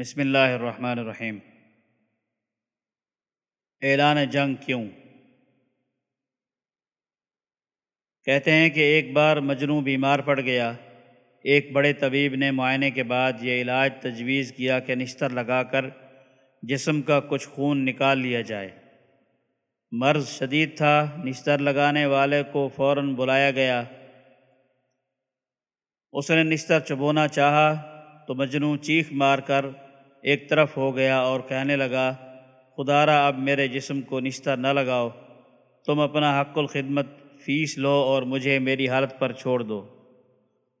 بسم اللہ الرحمن الرحیم۔ اعلان جنگ کیوں؟ کہتے ہیں کہ ایک بار مجنو بیمار پڑ گیا۔ ایک بڑے طبیب نے معائنے کے بعد یہ علاج تجویز کیا کہ نشتر لگا کر جسم کا کچھ خون نکال لیا جائے۔ مرض شدید تھا نشتر لگانے والے کو فوراً بلایا گیا۔ اس نے نشتر چبونا چاہا تو مجنو چیخ مار کر ایک طرف ہو گیا اور کہنے لگا خدارہ اب میرے جسم کو نشتر نہ لگاؤ۔ تم اپنا حق الخدمت فیس لو اور مجھے میری حالت پر چھوڑ دو۔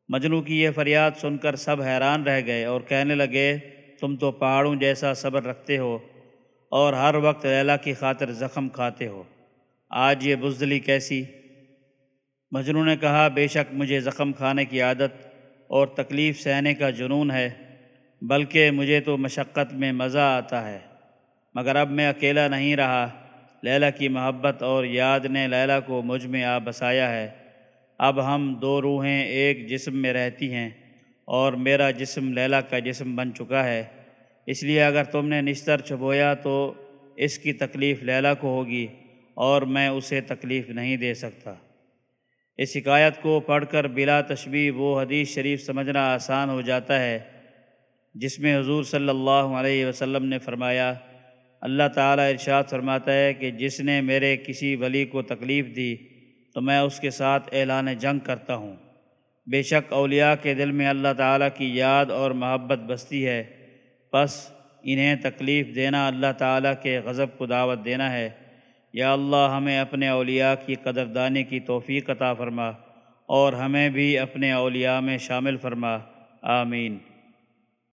مجنو کی یہ فریاد سن کر سب حیران رہ گئے اور کہنے لگے، تم تو پہاڑوں جیسا صبر رکھتے ہو اور ہر وقت لیلا کی خاطر زخم کھاتے ہو۔ آج یہ بزدلی کیسی؟ مجنو نے کہا، بے شک مجھے زخم کھانے کی عادت اور تکلیف سہنے کا جنون ہے۔ بلکہ مجھے تو مشقت میں مزہ آتا ہے۔ مگر اب میں اکیلا نہیں رہا۔ لیلا کی محبت اور یاد نے لیلا کو مجھ میں آ بسایا ہے۔ اب ہم دو روحیں ایک جسم میں رہتی ہیں اور میرا جسم لیلا کا جسم بن چکا ہے۔ اس لیے اگر تم نے نشتر چھبویا تو اس کی تکلیف لیلا کو ہوگی اور میں اسے تکلیف نہیں دے سکتا۔ اس حکایت کو پڑھ کر بلا تشبیح وہ حدیث شریف سمجھنا آسان ہو جاتا ہے۔ جس میں حضور صلی اللہ علیہ وسلم نے فرمایا، اللہ تعالیٰ ارشاد فرماتا ہے کہ جس نے میرے کسی ولی کو تکلیف دی، تو میں اس کے ساتھ اعلان جنگ کرتا ہوں۔ بے شک اولیاء کے دل میں اللہ تعالیٰ کی یاد اور محبت بستی ہے۔ بس انہیں تکلیف دینا اللہ تعالیٰ کے غضب کو دعوت دینا ہے۔ یا اللہ، ہمیں اپنے اولیاء کی قدردانی کی توفیق عطا فرما اور ہمیں بھی اپنے اولیاء میں شامل فرما۔ آمین۔